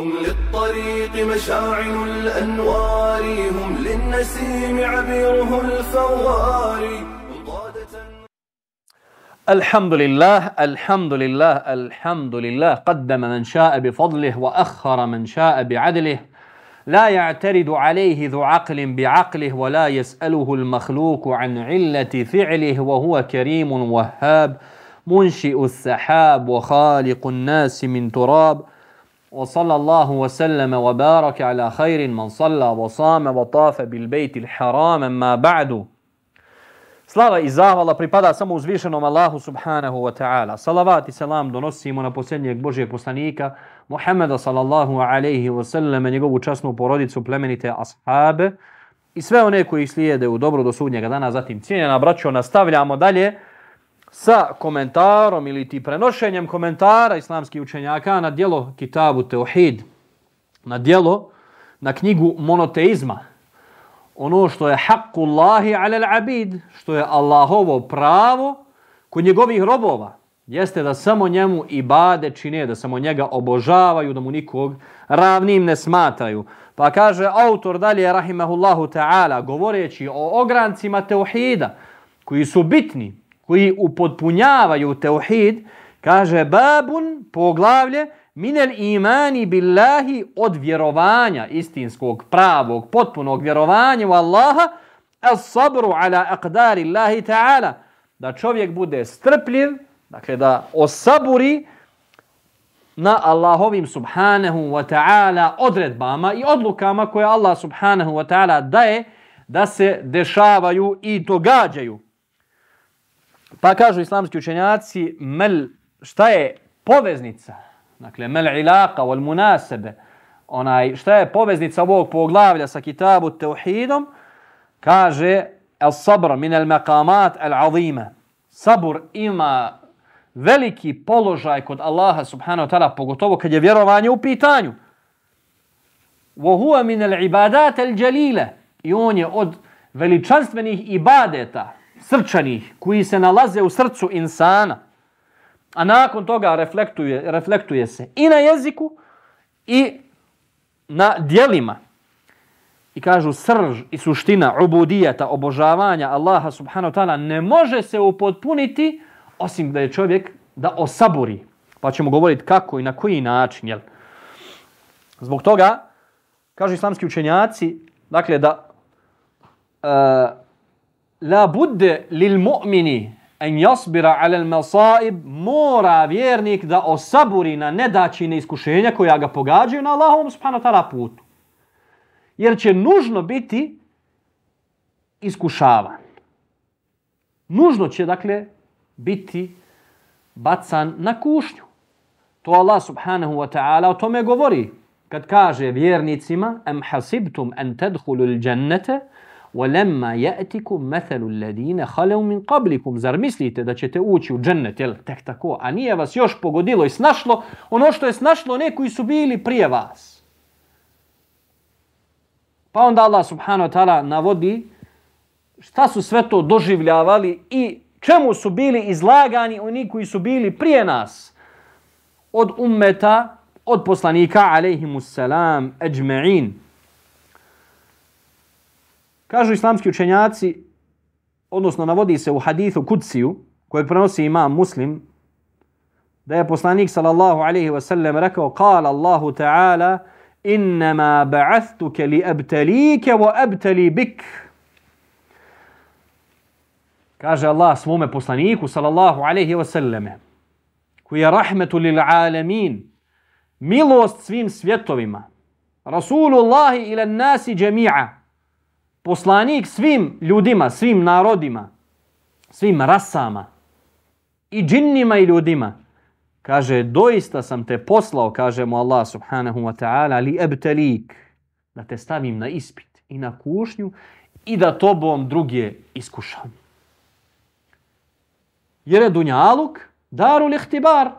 هم للطريق مشاعل الأنوار هم للنسيم عبيره الفوار. الحمد لله الحمد لله الحمد لله. قدم من شاء بفضله وأخر من شاء بعدله. لا يعترض عليه ذو عقل بعقله ولا يسأله المخلوق عن علة فعله وهو كريم وهاب منشئ السحاب وخالق الناس من تراب. وصلى الله وسلم وبارك على خير من صلى وصام وطاف بالبيت الحرام ما بعد Slava i zahvala pripada samo uzvišenom Allahu subhanahu wa ta'ala. Salavat i salam donosimo na posljednjeg Božijeg poslanika, Muhammeda sallallahu alaihi wa sallam, njegovu časnu porodicu, plemenite ashabe i sve one koji slijede u dobro do sudnjega dana. Zatim cijenjena braćo, nastavljamo dalje sa komentarom ili ti prenošenjem komentara islamskih učenjaka na dijelo Kitabu Teohid, na dijelo, na knjigu monoteizma, ono što je haqqullahi alel abid, što je Allahovo pravo kod njegovih robova, jeste da samo njemu ibade čine, da samo njega obožavaju, da mu nikog ravnim ne smatraju. Pa kaže autor dalje, rahimahullahu ta'ala, govoreći o ograncima teuhida, koji su bitni, koji upotpunjavaju teuhid, kaže babun, poglavlje, minel imani billahi od vjerovanja istinskog, pravog, potpunog vjerovanja u Allaha, as sabru ala aqdari Allahi ta'ala, da čovjek bude strpljiv, dakle da osaburi na Allahovim subhanahu wa ta'ala odredbama i odlukama koje Allah subhanahu wa ta'ala daje da se dešavaju i događaju. Pa kažu islamski učenjaci, mel, šta je poveznica dakle mel ilaqa wal munasebe, onaj šta je poveznica ovog poglavlja sa kitabu tauhidom, kaže el sabr min al maqamat al azima. Sabur ima veliki položaj kod Allaha subhanahu wa ta'ala, pogotovo kad je vjerovanje u pitanju. Wa huwa min al ibadat al jalila. I on je od veličanstvenih ibadeta, srčanih, koji se nalaze u srcu insana a nakon toga reflektuje, reflektuje se i na jeziku i na dijelima. I kažu srž i suština ubudijeta, obožavanja Allaha subhanahu wa ta'ala ne može se upotpuniti osim da je čovjek da osaburi. Pa ćemo govoriti kako i na koji način. Jel? Zbog toga, kažu islamski učenjaci, dakle da uh, la budde lil mu'mini en jasbira alel masaib, mora vjernik da osaburi na nedačine iskušenja koja ga pogađaju na Allahovom subhanahu ta'ala putu. Jer će nužno biti iskušavan. Nužno će, dakle, biti bacan na kušnju. To Allah subhanahu wa ta'ala o tome govori. Kad kaže vjernicima, em hasibtum en tedhulu il džennete, وَلَمَّا يَأْتِكُمْ مَثَلُ الَّذِينَ خَلَوْ مِنْ قَبْلِكُمْ Zar mislite da ćete ući u džennet, jel, tek tako, a nije vas još pogodilo i snašlo ono što je snašlo ne koji su bili prije vas. Pa onda Allah subhanahu wa ta'ala navodi šta su sve to doživljavali i čemu su bili izlagani oni koji su bili prije nas od ummeta, od poslanika, alaihimussalam, ajma'in. Kažu islamski učenjaci, odnosno navodi se u hadithu Kudsiju, kojeg prenosi imam muslim, da je poslanik sallallahu alaihi wasallam rekao, kala Allahu ta'ala, innama ba'athuke li abtalike wa abtali bik. Kaže Allah svome poslaniku sallallahu alaihi wasallam, koji je rahmetu lil alamin, milost svim svjetovima, Rasulullahi ila nasi džemi'a, poslanik svim ljudima, svim narodima, svim rasama i džinnima i ljudima. Kaže, doista sam te poslao, kaže mu Allah subhanahu wa ta'ala, li ebtelik, da te stavim na ispit i na kušnju i da tobom druge iskušam. Jer je dunjaluk daru lihtibar,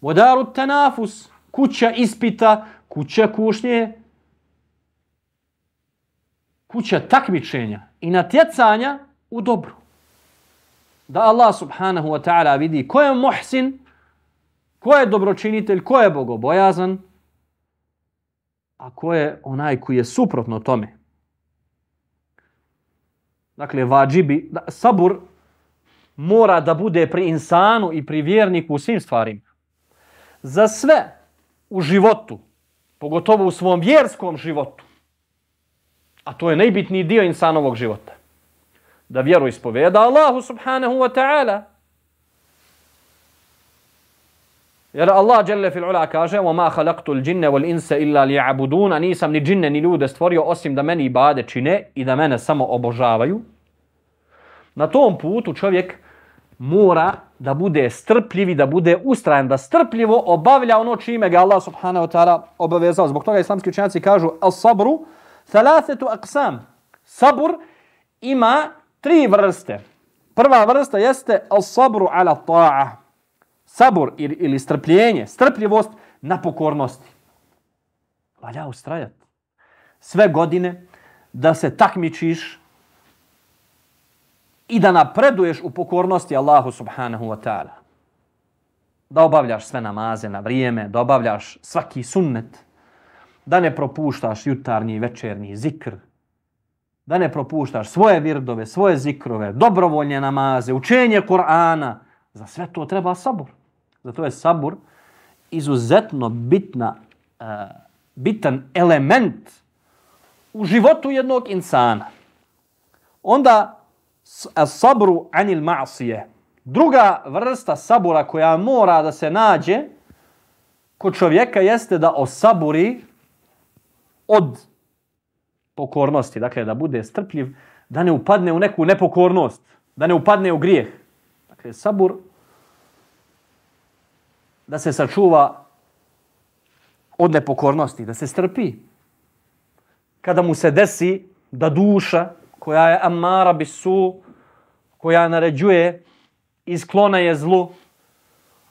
vodaru daru tenafus, kuća ispita, kuća kušnje, kuća takmičenja i natjecanja u dobru. Da Allah subhanahu wa ta'ala vidi ko je muhsin, ko je dobročinitelj, ko je bogobojazan a ko je onaj koji je suprotno tome. Dakle, vađibi, da, sabur mora da bude pri insanu i pri vjerniku u svim stvarima. Za sve u životu, pogotovo u svom vjerskom životu, a to je najbitniji dio insanovog života, da vjeru ispoveda Allahu subhanahu wa ta'ala, Jer Allah dželle fil ula kaže: "Wa ma khalaqtu al-jinna wal insa illa liya'budun." Nisam ni džinne ni ljude stvorio osim da meni ibade čine i da mene samo obožavaju. Na tom putu čovjek mora da bude strpljiv i da bude ustrajan, da strpljivo obavlja ono čime ga Allah subhanahu wa ta'ala obavezao. Zbog toga islamski učenjaci kažu al-sabru thalathatu aqsam. Sabur ima tri vrste. Prva vrsta jeste al-sabru ala ta'a Sabur ili, ili strpljenje, strpljivost na pokornosti. Valja ustrajat. Sve godine da se takmičiš i da napreduješ u pokornosti Allahu subhanahu wa ta'ala. Da obavljaš sve namaze na vrijeme, da obavljaš svaki sunnet, da ne propuštaš jutarnji i večernji zikr, da ne propuštaš svoje virdove, svoje zikrove, dobrovoljne namaze, učenje Kur'ana, za sve to treba sabur. Zato je sabur izuzetno bitna, uh, bitan element u životu jednog insana. Onda sabru anil ma'sije. Druga vrsta sabura koja mora da se nađe kod čovjeka jeste da osaburi od pokornosti. Dakle, da bude strpljiv, da ne upadne u neku nepokornost, da ne upadne u grijeh. Dakle, sabur da se sačuva od nepokornosti, da se strpi. Kada mu se desi da duša koja je amara bisu, koja naređuje i sklona je zlu,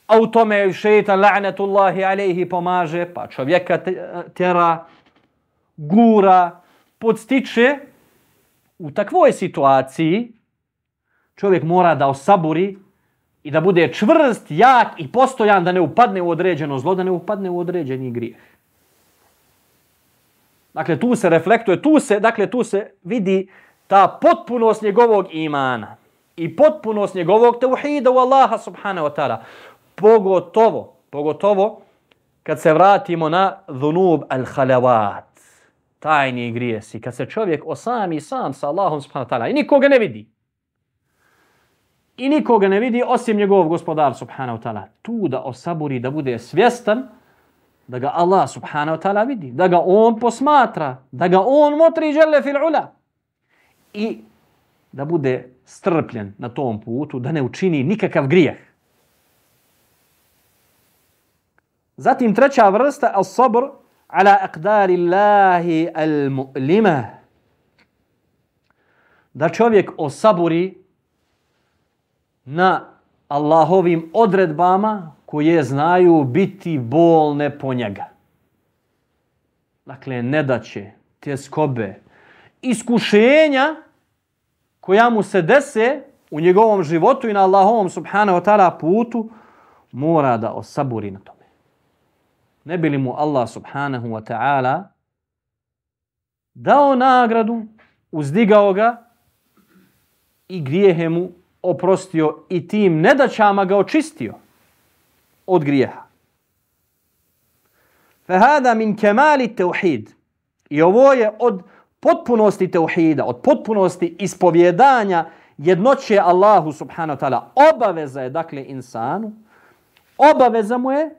a u tome je šeitan la'natullahi alaihi pomaže, pa čovjeka tjera, gura, podstiče, u takvoj situaciji čovjek mora da osaburi i da bude čvrst, jak i postojan da ne upadne u određeno zlo, da ne upadne u određeni grijeh. Dakle, tu se reflektuje, tu se, dakle, tu se vidi ta potpunost njegovog imana i potpunost njegovog teuhida u Allaha subhanahu wa ta'ala. Pogotovo, pogotovo kad se vratimo na dhunub al-halavat, tajni grijesi, kad se čovjek osami sam sa Allahom subhanahu wa ta'ala i nikoga ne vidi, i nikoga ne vidi osim njegov gospodar subhanahu wa ta'ala. Tu da osaburi, da bude svjestan da ga Allah subhanahu wa ta'ala vidi, da ga on posmatra, da ga on motri žele fil ula. I da bude strpljen na tom putu, da ne učini nikakav grijeh. Zatim treća vrsta, al sabr ala aqdari Allahi al mu'lima. Da čovjek osaburi na Allahovim odredbama koje znaju biti bolne po njega. Dakle, nedaće, tjeskobe, iskušenja koja mu se dese u njegovom životu i na Allahovom subhanahu wa ta'ala putu, mora da osaburi na to. Ne bi li mu Allah subhanahu wa ta'ala dao nagradu, uzdigao ga i grijehe mu oprostio i tim nedaćama ga očistio od grijeha. Fahada min kemali teuhid. I ovo je od potpunosti teuhida, od potpunosti ispovjedanja jednoće Allahu subhanahu wa ta'ala. Obaveza je, dakle, insanu, obaveza mu je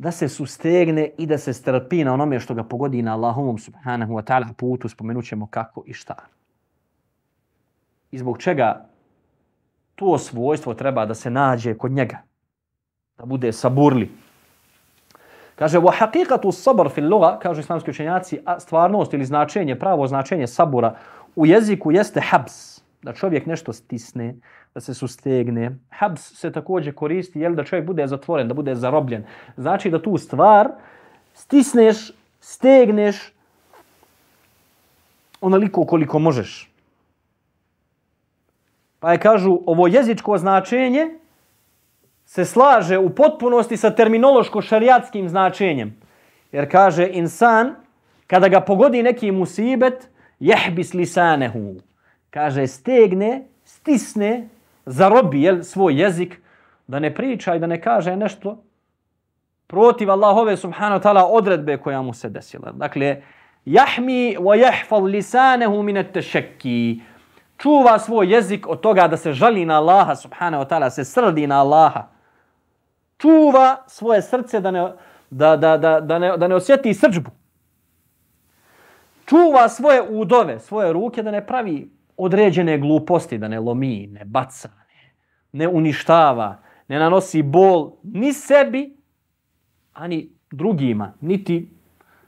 da se sustegne i da se strpi na onome što ga pogodi na Allahovom subhanahu wa ta'ala putu. Spomenut kako i šta. I zbog čega to svojstvo treba da se nađe kod njega. Da bude saburli. Kaže, wa haqiqatu sabr fil lugha, kažu islamski učenjaci, a stvarnost ili značenje, pravo značenje sabura u jeziku jeste habs. Da čovjek nešto stisne, da se sustegne. Habs se također koristi, jel da čovjek bude zatvoren, da bude zarobljen. Znači da tu stvar stisneš, stegneš onoliko koliko možeš. Pa je kažu, ovo jezičko značenje se slaže u potpunosti sa terminološko-šariatskim značenjem. Jer kaže insan, kada ga pogodi neki musibet, jehbis lisanehu. Kaže, stegne, stisne, zarobi jel, svoj jezik, da ne priča i da ne kaže nešto protiv Allahove subhanahu wa ta'ala odredbe koja mu se desila. Dakle, jahmi wa jahfal lisanehu minet tešekki. Čuva svoj jezik od toga da se žali na Allaha subhanahu wa ta'ala, se srdi na Allaha. Čuva svoje srce da ne, da, da, da, da ne, da ne osjeti srđbu. Čuva svoje udove, svoje ruke da ne pravi određene gluposti, da ne lomi, ne baca, ne, ne uništava, ne nanosi bol ni sebi, ani drugima, niti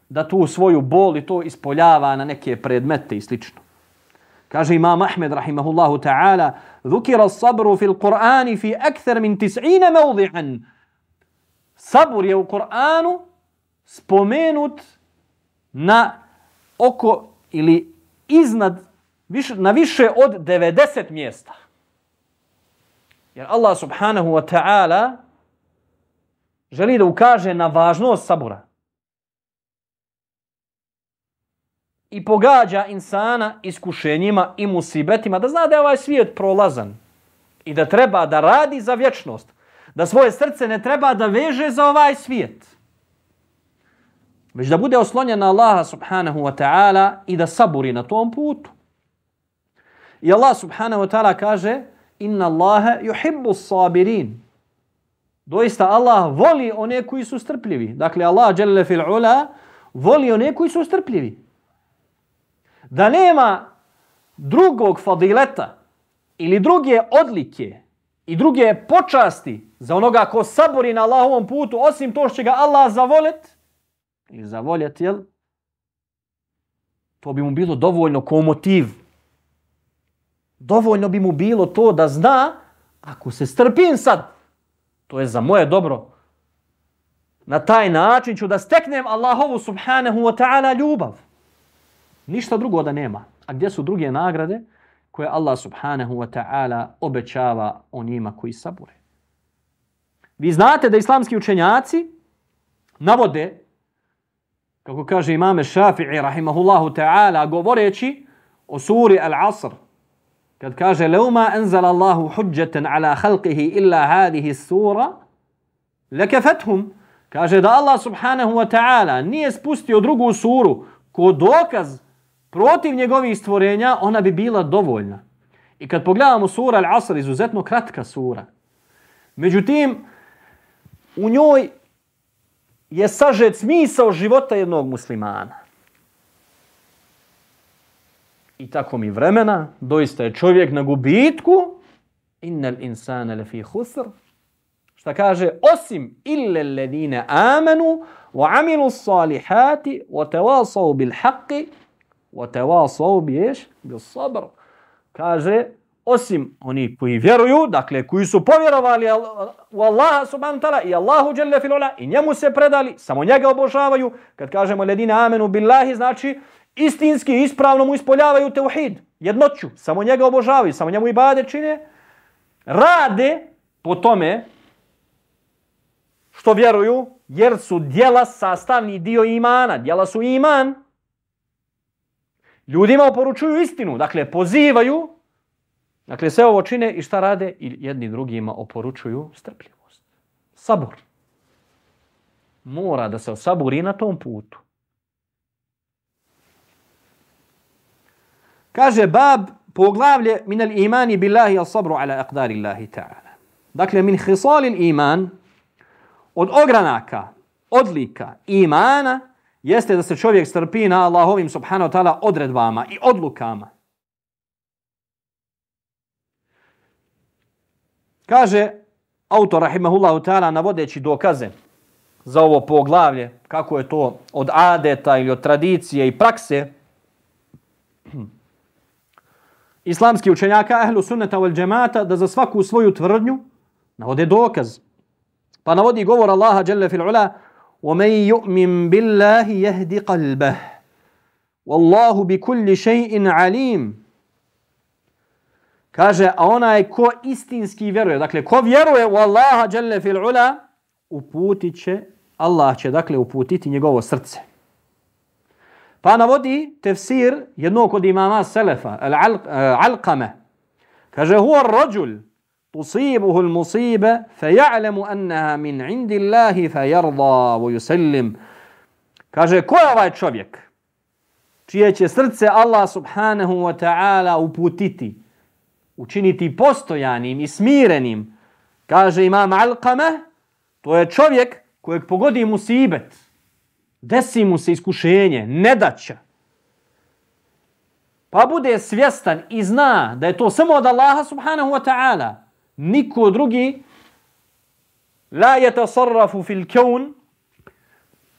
da tu svoju bol i to ispoljava na neke predmete i slično. Kaže Imam Ahmed rahimahullahu ta'ala, "Zukira as-sabru fil Qur'ani fi akthar min tis'ina mawdi'an. Sabur je u Kur'anu spomenut na oko ili iznad više, na više od 90 mjesta. Jer Allah subhanahu wa ta'ala želi da ukaže na važnost sabura. I pogađa insana iskušenjima i musibetima da zna da je ovaj svijet prolazan i da treba da radi za vječnost. Da svoje srce ne treba da veže za ovaj svijet. Već da bude oslonjen na Allaha subhanahu wa ta'ala i da saburi na tom putu. I Allah subhanahu wa ta'ala kaže Inna Allaha yuhibbu sabirin. Doista Allah voli one koji su strpljivi. Dakle, Allah jalla fil ula voli one koji su strpljivi. Da nema drugog fadileta ili druge odlike i druge počasti za onoga ko sabori na Allahovom putu, osim to što će ga Allah zavolet, ili zavoljet, jel? To bi mu bilo dovoljno kao motiv. Dovoljno bi mu bilo to da zna, ako se strpim sad, to je za moje dobro. Na taj način ću da steknem Allahovu subhanahu wa ta'ala ljubav. Ništa drugo da nema. A gdje su druge nagrade koje Allah subhanahu wa ta'ala obećava onima koji sabure? Vi znate da islamski učenjaci navode, kako kaže imame Šafi'i rahimahullahu ta'ala, govoreći o suri Al-Asr, kad kaže leuma enzal Allahu hujjatan ala khalqihi illa hadihi sura lekefethum. Kaže da Allah subhanahu wa ta'ala nije spustio drugu suru. Ko dokaz protiv njegovih stvorenja ona bi bila dovoljna. I kad pogledamo sura Al-Asr izuzetno kratka sura. Međutim u njoj je sažet smisao života jednog muslimana i tako mi vremena, doista je čovjek na gubitku, innal insana lafi khusr. Šta kaže? Osim illa alladine amanu wa amilu salihati wa tawasaw bil haqqi wa tawasaw biješ bil sabr. Kaže, osim oni koji vjeruju, dakle koji su povjerovali u Allaha subhanahu ta'ala i Allahu dželle fil i njemu se predali, samo njega obožavaju. Kad kažemo ledine amenu billahi, znači istinski ispravno mu ispoljavaju teuhid, jednoću, samo njega obožavaju, samo njemu ibade čine, rade po tome što vjeruju, jer su dijela sastavni dio imana, dijela su iman. Ljudima oporučuju istinu, dakle pozivaju, dakle sve ovo čine i šta rade? I jedni drugima oporučuju strpljivost. Sabor. Mora da se osaburi na tom putu. Kaže bab poglavlje min al imani billahi al sabru ala aqdari Allahi ta'ala. Dakle, min hisal iman od ogranaka, odlika imana jeste da se čovjek strpi na Allahovim subhanahu wa ta'ala odredbama i odlukama. Kaže autor rahimahullahu ta'ala navodeći dokaze za ovo poglavlje, kako je to od adeta ili od tradicije i prakse, islamski učenjaka ehlu sunneta wal džemata da za svaku svoju tvrdnju navode dokaz. Pa navodi govor Allaha jalla fil ula وَمَنْ يُؤْمِنْ بِاللَّهِ يَهْدِ قَلْبَهِ وَاللَّهُ بِكُلِّ شَيْءٍ عَلِيمٍ Kaže, a onaj ko istinski vjeruje, dakle, ko vjeruje u Allaha jalla fil ula, uputit će Allah će dakle uputiti njegovo srce. Pa navodi tefsir jednog od imama Selefa, Al-Alqame. Eh, Kaže, huwa rođul, tusibuhu l-musibe, fe ja'lemu annaha min indi Allahi, fe jarda, vo yusallim. Kaže, ko je ovaj čovjek? Čije će srce Allah subhanahu wa ta'ala uputiti, učiniti postojanim i smirenim. Kaže imam Alqame, to je čovjek kojeg pogodi musibet, desi mu se iskušenje, nedaća, pa bude svjestan i zna da je to samo od Allaha subhanahu wa ta'ala, niko drugi la je tasarrafu fil kaun,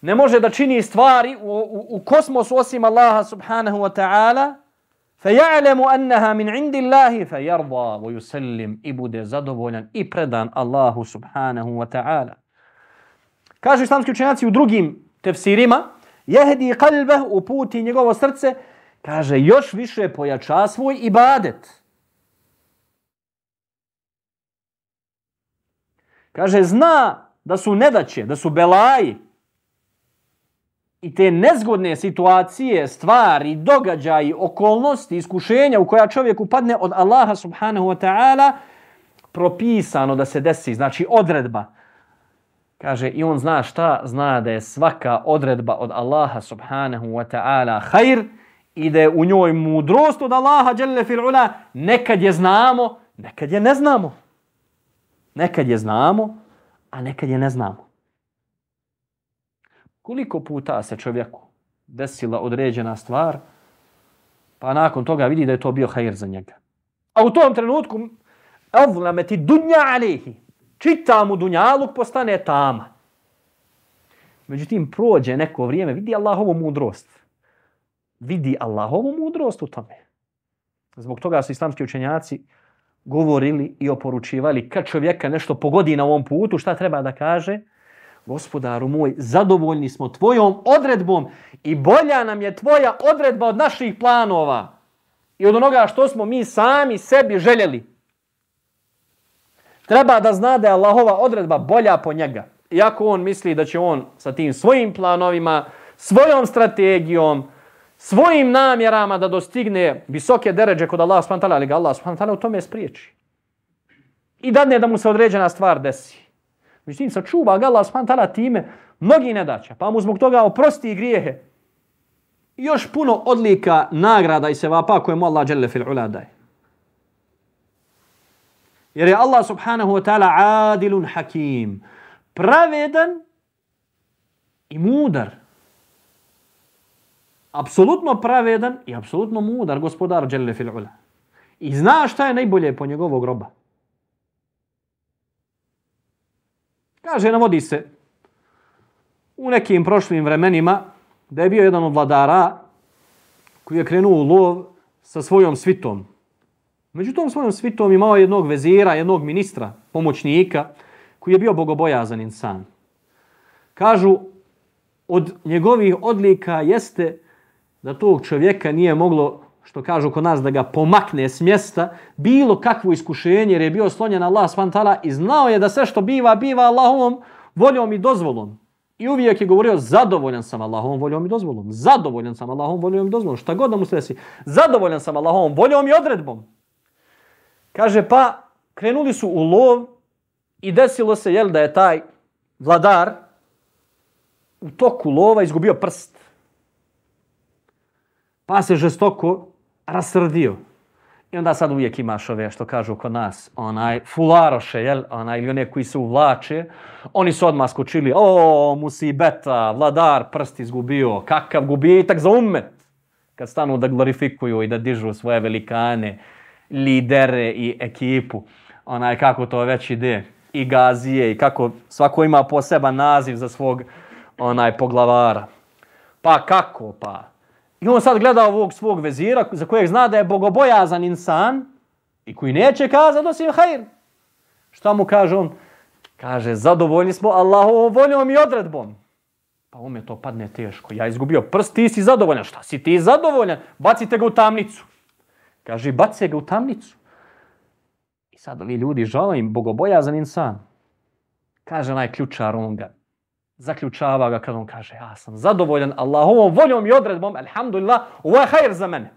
ne može da čini stvari u, u, u kosmosu osim Allaha subhanahu wa ta'ala, فَيَعْلَمُ أَنَّهَا مِنْ عِنْدِ اللَّهِ فَيَرْضَى وَيُسَلِّمْ I bude zadovoljan i predan Allahu subhanahu wa ta'ala. Kažu islamski učenjaci u drugim tefsirima, jehdi kalbe uputi njegovo srce, kaže još više pojača svoj ibadet. Kaže zna da su nedaće, da su belaji i te nezgodne situacije, stvari, događaji, okolnosti, iskušenja u koja čovjek upadne od Allaha subhanahu wa ta'ala propisano da se desi, znači odredba. Kaže, i on zna šta? Zna da je svaka odredba od Allaha subhanahu wa ta'ala hajr i da je u njoj mudrost od Allaha djelle fil ula. Nekad je znamo, nekad je ne znamo. Nekad je znamo, a nekad je ne znamo. Koliko puta se čovjeku desila određena stvar, pa nakon toga vidi da je to bio hajr za njega. A u tom trenutku, avlameti dunja alihi, čita mu dunjaluk, postane tama. Međutim, prođe neko vrijeme, vidi Allahovu mudrost. Vidi Allahovu mudrost u tome. Zbog toga su islamski učenjaci govorili i oporučivali kad čovjeka nešto pogodi na ovom putu, šta treba da kaže? Gospodaru moj, zadovoljni smo tvojom odredbom i bolja nam je tvoja odredba od naših planova i od onoga što smo mi sami sebi željeli. Treba da zna da je Allahova odredba bolja po njega. Iako on misli da će on sa tim svojim planovima, svojom strategijom, svojim namjerama da dostigne visoke deređe kod Allah s.w.t. ali ga Allah s.w.t. u tome spriječi. I dadne da mu se određena stvar desi. Međutim, sačuva ga Allah s.w.t. time mnogi nedaća, pa mu zbog toga oprosti i grijehe. I još puno odlika nagrada i sevapa koje mu Allah dželle fil ula daje. Jer je Allah subhanahu wa ta'ala adilun hakim. Pravedan i mudar. Apsolutno pravedan i apsolutno mudar gospodar Đelle fil ula. I zna šta je najbolje po njegovog groba. Kaže, navodi se u nekim prošlim vremenima da je bio jedan od vladara koji je krenuo u lov sa svojom svitom. Među tom svojom svitom imao jednog vezira, jednog ministra, pomoćnika, koji je bio bogobojazan insan. Kažu, od njegovih odlika jeste da tog čovjeka nije moglo, što kažu kod nas, da ga pomakne s mjesta, bilo kakvo iskušenje, jer je bio slonjen Allah svantala i znao je da sve što biva, biva Allahovom voljom i dozvolom. I uvijek je govorio, zadovoljan sam Allahovom voljom i dozvolom. Zadovoljan sam Allahovom voljom i dozvolom. Šta god da mu se desi. Zadovoljan sam Allahovom voljom i odredbom. Kaže, pa krenuli su u lov i desilo se, jel, da je taj vladar u toku lova izgubio prst. Pa se žestoko rasrdio. I onda sad uvijek imaš ove što kažu kod nas, onaj fularoše, jel, onaj, ili one koji se uvlače, oni su odmah skočili, o, musibeta, vladar prst izgubio, kakav gubitak za umet. Kad stanu da glorifikuju i da dižu svoje velikane, lidere i ekipu, onaj kako to već ide, i gazije i kako svako ima poseban naziv za svog onaj poglavara. Pa kako pa? I on sad gleda ovog svog vezira za kojeg zna da je bogobojazan insan i koji neće kazati osim hajr. Šta mu kaže on? Kaže, zadovoljni smo Allahovom voljom i odredbom. Pa ome to padne teško. Ja izgubio prst, ti si zadovoljan. Šta si ti zadovoljan? Bacite ga u tamnicu. Kaže, bace ga u tamnicu. I sad ovi ljudi žele im bogobojazan insan. Kaže onaj ključar on ga zaključava ga kad on kaže ja sam zadovoljan Allahovom voljom i odredbom, alhamdulillah, ovo je hajr za mene.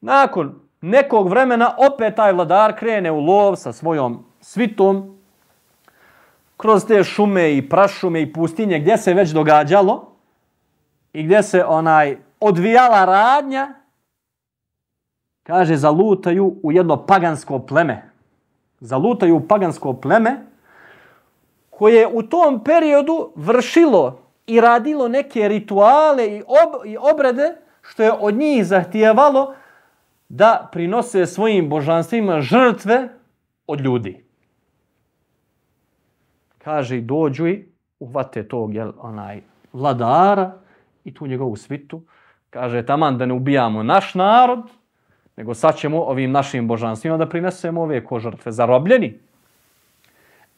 Nakon nekog vremena opet taj vladar krene u lov sa svojom svitom kroz te šume i prašume i pustinje gdje se već događalo i gdje se onaj odvijala radnja, kaže, zalutaju u jedno pagansko pleme. Zalutaju u pagansko pleme koje u tom periodu vršilo i radilo neke rituale i, ob, i obrede što je od njih zahtijevalo da prinose svojim božanstvima žrtve od ljudi. Kaže i dođu i uvate tog jel, onaj, vladara i tu njegovu svitu. Kaže taman da ne ubijamo naš narod, nego sad ćemo ovim našim božanstvima da prinesemo ove ko žrtve zarobljeni.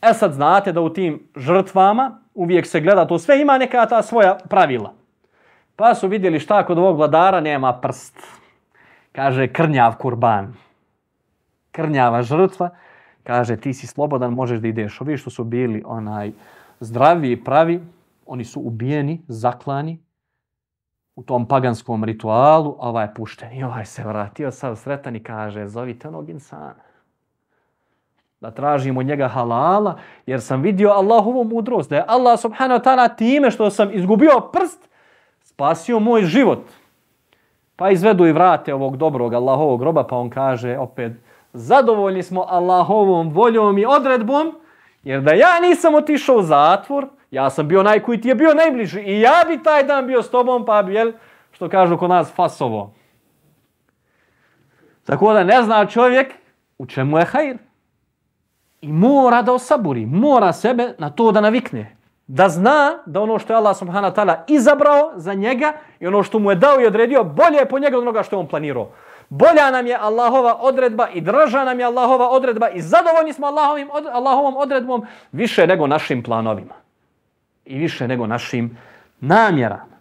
E sad znate da u tim žrtvama uvijek se gleda to sve ima neka ta svoja pravila. Pa su vidjeli šta kod ovog vladara nema prst kaže krnjav kurban. Krnjava žrtva, kaže ti si slobodan, možeš da ideš. Ovi što su bili onaj zdravi i pravi, oni su ubijeni, zaklani u tom paganskom ritualu, a ovaj je pušten. I ovaj se vratio sav sretan i kaže, zovite onog insana. Da tražimo njega halala, jer sam vidio Allahovu mudrost, da je Allah subhanahu wa ta'ala time što sam izgubio prst, spasio moj život. Pa izvedu i vrate ovog dobrog Allahovog groba, pa on kaže opet, zadovoljni smo Allahovom voljom i odredbom, jer da ja nisam otišao u zatvor, ja sam bio naj koji ti je bio najbliži i ja bi taj dan bio s tobom, pa bi, jel, što kažu kod nas, fasovo. Tako da ne zna čovjek u čemu je hajr. I mora da osaburi, mora sebe na to da navikne da zna da ono što je Allah subhanahu wa ta'ala izabrao za njega i ono što mu je dao i odredio, bolje je po njega od onoga što je on planirao. Bolja nam je Allahova odredba i draža nam je Allahova odredba i zadovoljni smo Allahovim, od, Allahovom odredbom više nego našim planovima. I više nego našim namjerama.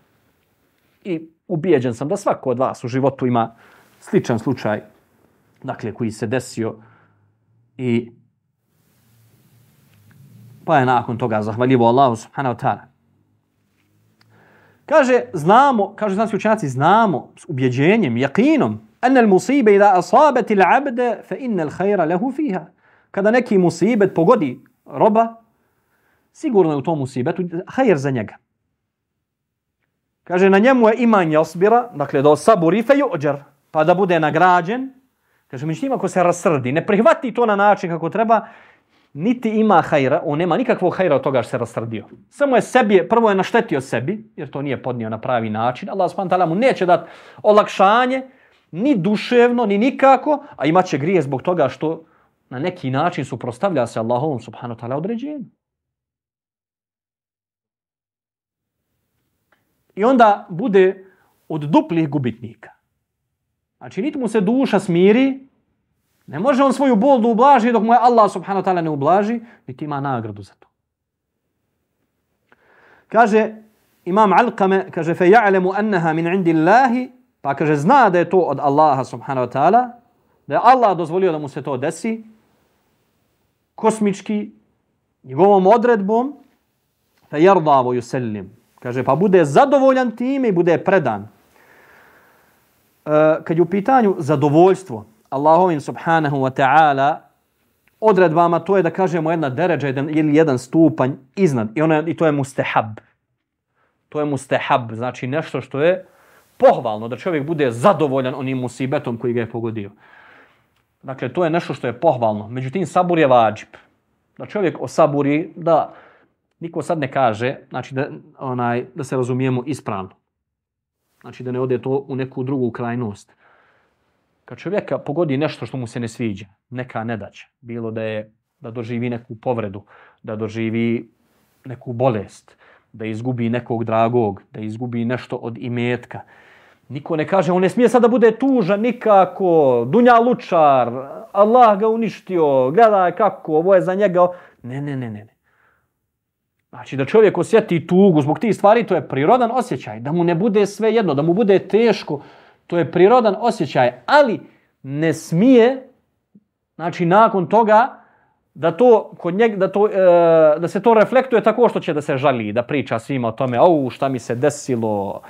I ubijeđen sam da svako od vas u životu ima sličan slučaj dakle, koji se desio i pa je nakon toga zahvaljivo Allahu subhanahu wa ta'ala. Kaže, znamo, kaže znanski učenjaci, znamo s ubjeđenjem, jakinom, anna المصيبة إذا أصابت العبد فإن الخير fa inna lahu fiha. Kada neki musibet pogodi roba, sigurno je u tom musibetu hajer za njega. Kaže, na njemu je iman jasbira, dakle da saburi fe juđer, pa da bude nagrađen. Kaže, međutim, ako se rasrdi, ne prihvati to na način kako treba, niti ima hajra, on nema nikakvog hajra od toga što se rasrdio. Samo je sebi, prvo je naštetio sebi, jer to nije podnio na pravi način. Allah s.w.t. mu neće dati olakšanje, ni duševno, ni nikako, a imaće grije zbog toga što na neki način suprostavlja se Allahovom subhanahu ta'ala određenju. I onda bude od duplih gubitnika. Znači, niti mu se duša smiri, Ne može on svoju bol da ublaži dok mu je Allah subhanahu ta'ala ne ublaži, niti ima nagradu za to. Kaže imam Alqame, kaže fe ja'lemu annaha min indi Allahi, pa kaže zna da je to od Allaha subhanahu wa ta'ala, da je Allah dozvolio da mu se to desi, kosmički, njegovom odredbom, fe jardavo yusellim. Kaže, pa bude zadovoljan time i bude predan. E, kad je u pitanju zadovoljstvo, Allahovim subhanahu wa ta'ala odredbama, to je da kažemo jedna deređa jedan, ili jedan stupanj iznad. I, ona, I to je mustehab. To je mustehab, znači nešto što je pohvalno, da čovjek bude zadovoljan onim musibetom koji ga je pogodio. Dakle, to je nešto što je pohvalno. Međutim, sabur je vađib. Da čovjek osaburi, da niko sad ne kaže, znači da, onaj, da se razumijemo ispravno. Znači da ne ode to u neku drugu krajnost kad čovjeka pogodi nešto što mu se ne sviđa, neka nedaća, bilo da je da doživi neku povredu, da doživi neku bolest, da izgubi nekog dragog, da izgubi nešto od imetka. Niko ne kaže, on ne smije sada da bude tužan nikako, dunja lučar, Allah ga uništio, gledaj kako, ovo je za njega. Ne, ne, ne, ne. Znači da čovjek osjeti tugu zbog tih stvari, to je prirodan osjećaj. Da mu ne bude sve jedno, da mu bude teško, To je prirodan osjećaj, ali ne smije, znači nakon toga, da to kod njeg da to e, da se to reflektuje tako što će da se žali, da priča svima o tome, au šta mi se desilo,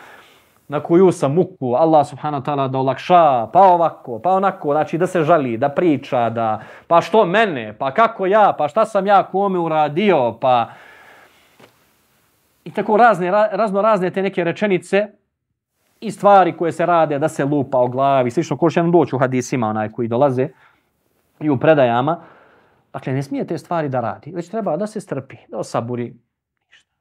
na koju sam muku, Allah subhanahu wa ta'ala da olakša, pa ovako, pa onako, znači da se žali, da priča, da pa što mene, pa kako ja, pa šta sam ja kome uradio, pa i tako razne, razno razne te neke rečenice i stvari koje se rade da se lupa o glavi, slično ko će nam doći u hadisima onaj koji dolaze i u predajama, Dakle, ne smije te stvari da radi, već treba da se strpi, da osaburi,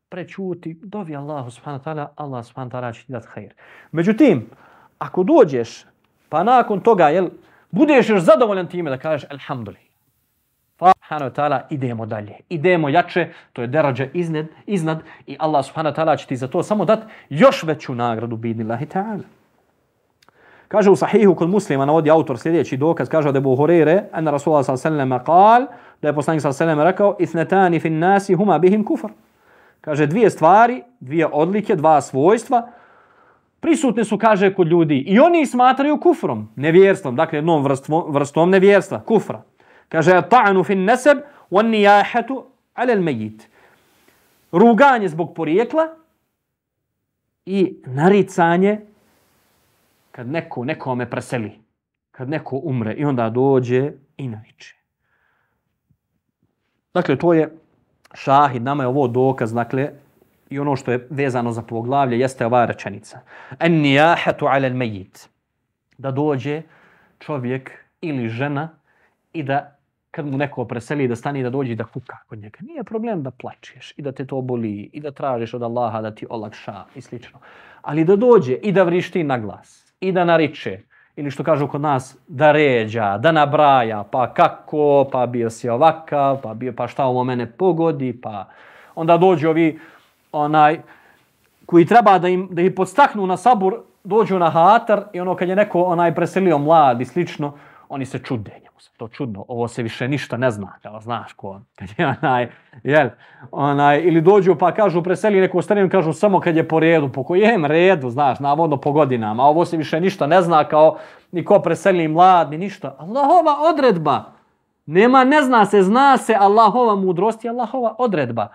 prečuti, dovi Allahu subhanahu ta'ala, Allah subhanahu ta'ala će ti dati hajr. Međutim, ako dođeš, pa nakon toga, jel, budeš još zadovoljan time da kažeš Alhamdulillah. Subhanahu ta'ala, idemo dalje, idemo jače, to je derađa iznad, iznad i Allah subhanahu ta'ala će ti za to samo dati još veću nagradu, bidnillahi ta'ala. Kaže u sahihu kod muslima, navodi autor sljedeći dokaz, kaže od Ebu Hureyre, ena Rasulullah s.a.v. kal, da je poslanik s.a.v. rekao, ithnetani fin nasi huma bihim kufar. Kaže, dvije stvari, dvije odlike, dva svojstva, prisutne su, kaže, kod ljudi. I oni smatraju kufrom, nevjerstvom, dakle, jednom vrstom, vrstom nevjerstva, kufra. Kaže, ta'anu fin neseb, on nijahetu alel mejit. Ruganje zbog porijekla i naricanje kad neko nekome preseli, kad neko umre i onda dođe i nariče. Dakle, to je šahid, nama je ovo dokaz, dakle, i ono što je vezano za poglavlje jeste ova rečenica. En nijahatu alel mejit. Da dođe čovjek ili žena i da kad mu neko preseli da stani da dođe da kuka kod njega. Nije problem da plačeš i da te to boli i da tražiš od Allaha da ti olakša i slično. Ali da dođe i da vrišti na glas i da nariče, ili što kažu kod nas, da ređa, da nabraja, pa kako, pa bio si ovakav, pa, bio, pa šta ovo mene pogodi, pa onda dođu ovi onaj, koji treba da im, da ih podstaknu na sabur, dođu na hatar i ono kad je neko onaj preselio mlad i slično, oni se čude njemu se to čudno, ovo se više ništa ne zna, kao znaš ko, kad je onaj, jel, onaj, ili dođu pa kažu preseli neku starinu, kažu samo kad je po redu, po kojem redu, znaš, navodno po godinama, ovo se više ništa ne zna kao ni ko preseli mlad, ni ništa. Allahova odredba, nema, ne zna se, zna se Allahova mudrost i Allahova odredba.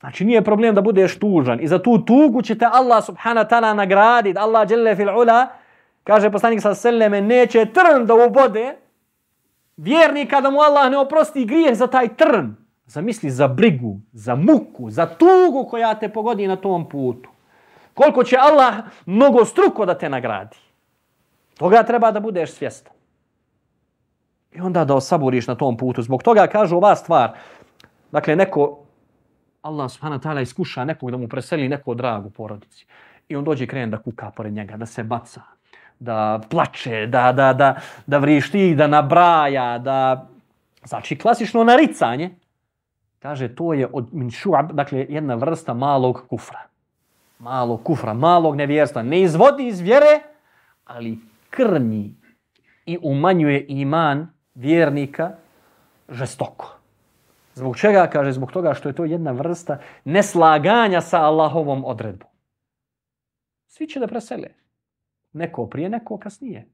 Znači nije problem da budeš tužan i za tu tugu će te Allah subhanahu ta'ala nagraditi, Allah djelle fil ula, Kaže poslanik sa seleme, neće trn da ubode vjernika da mu Allah ne oprosti grijeh za taj trn. Zamisli za brigu, za muku, za tugu koja te pogodi na tom putu. Koliko će Allah mnogo struko da te nagradi. Toga treba da budeš svjestan. I onda da osaburiš na tom putu. Zbog toga kažu ova stvar. Dakle, neko, Allah subhanahu ta'ala iskuša nekog da mu preseli neko dragu porodici. I on dođe i krene da kuka pored njega, da se baca, da plače, da, da, da, da vrišti, da nabraja, da... Znači, klasično naricanje. Kaže, to je od minšuab, dakle, jedna vrsta malog kufra. Malog kufra, malog nevjerstva. Ne izvodi iz vjere, ali krnji i umanjuje iman vjernika žestoko. Zbog čega? Kaže, zbog toga što je to jedna vrsta neslaganja sa Allahovom odredbom. Svi će da presele. Neko prije, neko kasnije.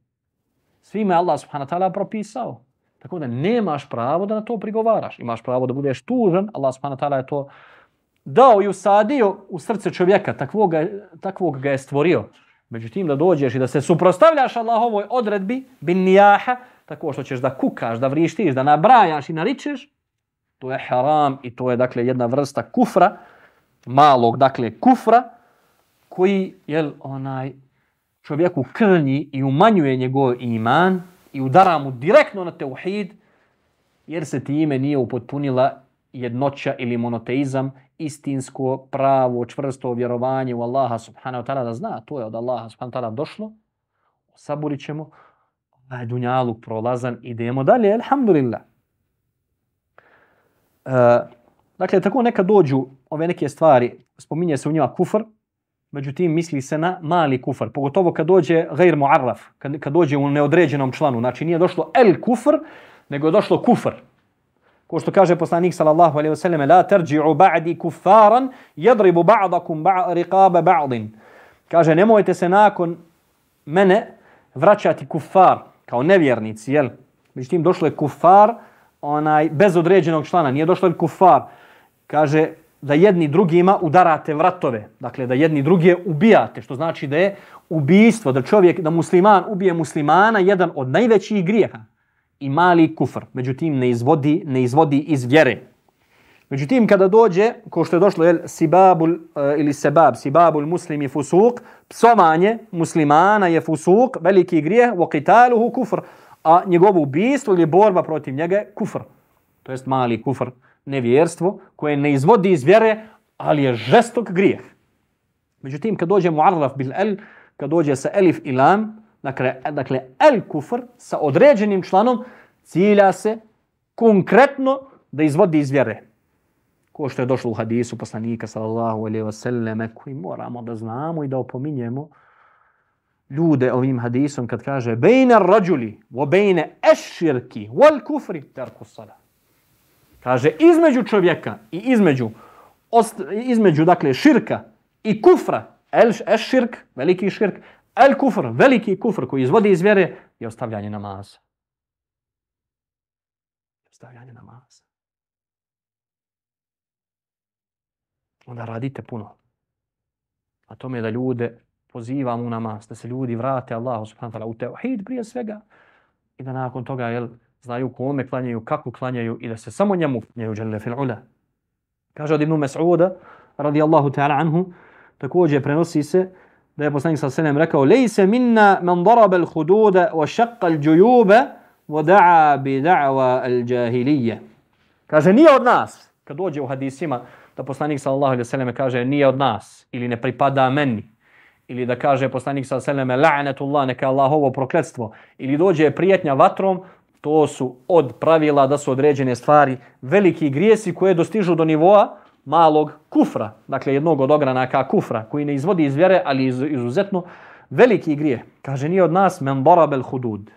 Svime Allah subhanahu ta'ala propisao. Tako da nemaš pravo da na to prigovaraš. Imaš pravo da budeš tužan. Allah subhanahu ta'ala je to dao i usadio u srce čovjeka. Takvog ga, takvog ga je stvorio. Međutim, da dođeš i da se suprostavljaš Allahovoj odredbi, bin nijaha, tako što ćeš da kukaš, da vrištiš, da nabrajaš i naričeš, to je haram i to je dakle jedna vrsta kufra, malog dakle kufra, koji je onaj čovjeku krnji i umanjuje njegov iman i udara mu direktno na teuhid, jer se time nije upotpunila jednoća ili monoteizam, istinsko, pravo, čvrsto vjerovanje u Allaha subhanahu wa ta'ala da zna, to je od Allaha subhanahu wa ta'ala došlo, saburit ćemo, ovaj dunjaluk prolazan, idemo dalje, alhamdulillah. E, dakle, tako neka dođu ove neke stvari, spominje se u njima kufr, međutim misli se na mali kufar, pogotovo kad dođe gajr mu'arraf, kad, kad dođe u neodređenom članu, znači nije došlo el kufr, nego je došlo kufr. Ko što kaže poslanik sallallahu alejhi ve sellem la tarji'u ba'di kuffaran yadribu ba'dakum ba' riqaba ba'din. Kaže nemojte se nakon mene vraćati kufar kao nevjernici, jel? Međutim došlo je kufar, onaj bez određenog člana, nije došlo el kufar, kaže da jedni drugima udarate vratove, dakle da jedni druge ubijate, što znači da je ubijstvo, da čovjek, da musliman ubije muslimana, jedan od najvećih grijeha i mali kufr, međutim ne izvodi, ne izvodi iz vjere. Međutim, kada dođe, ko što je došlo, jel, sibabul, uh, ili sebab, sibabul muslimi fusuk, psovanje muslimana je fusuk, veliki grijeh, wa qitaluhu kufr, a njegovo ubijstvo ili borba protiv njega je kufr. To jest mali kufr, nevjerstvo, koje ne izvodi iz vjere, ali je žestok grijeh. Međutim, kad dođe mu'arraf bil el, kad dođe sa elif i lam, dakle, dakle el kufr sa određenim članom, cilja se konkretno da izvodi iz vjere ko što je došlo u hadisu poslanika sallallahu alejhi ve koji moramo da znamo i da opominjemo ljude ovim hadisom kad kaže bejne rajuli wa bejne eširki wal kufri tarku salat kaže između čovjeka i između ost, između dakle širka i kufra el širk veliki širk el kufr veliki kufr koji izvodi iz vjere je ostavljanje namaza ostavljanje namaza onda radite puno. A tome da ljude pozivamo u namaz, da se ljudi vrate Allahu subhanahu wa ta'ala u tevhid prije svega i da nakon toga jel, znaju kome klanjaju, kako klanjaju i da se samo njemu klanjaju dželle fil ula. Kaže od Ibnu Mas'uda radijallahu ta'ala anhu, također prenosi se da je poslanik sa selem rekao lejse minna man daraba al-hududa wa shaqqa al-juyuba wa da'a bi da'wa al-jahiliyya. Kaže nije od nas kad dođe u hadisima da poslanik sallallahu alejhi ve selleme kaže nije od nas ili ne pripada meni ili da kaže poslanik sallallahu alejhi ve selleme la'natullah neka Allahovo prokletstvo ili dođe prijetnja vatrom to su od pravila da su određene stvari veliki grijesi koje dostižu do nivoa malog kufra, dakle jednog od ogranaka kufra koji ne izvodi iz vjere, ali izuzetno veliki grije. Kaže, nije od nas men darabel hudud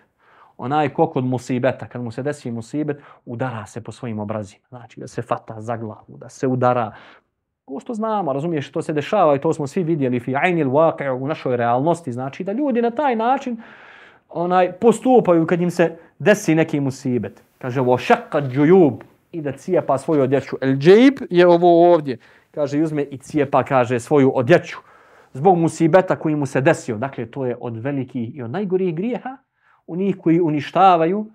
onaj ko kod musibeta, kad mu se desi musibet, udara se po svojim obrazima. Znači da se fata za glavu, da se udara. Ko što znamo, razumiješ, to se dešava i to smo svi vidjeli fi ajnil waqi'u u našoj realnosti. Znači da ljudi na taj način onaj postupaju kad im se desi neki musibet. Kaže ovo šakka džujub i da cijepa svoju odjeću. El džejb je ovo ovdje. Kaže, uzme i cijepa, kaže, svoju odjeću zbog musibeta koji mu se desio. Dakle, to je od velikih i od najgorijih grijeha u njih koji uništavaju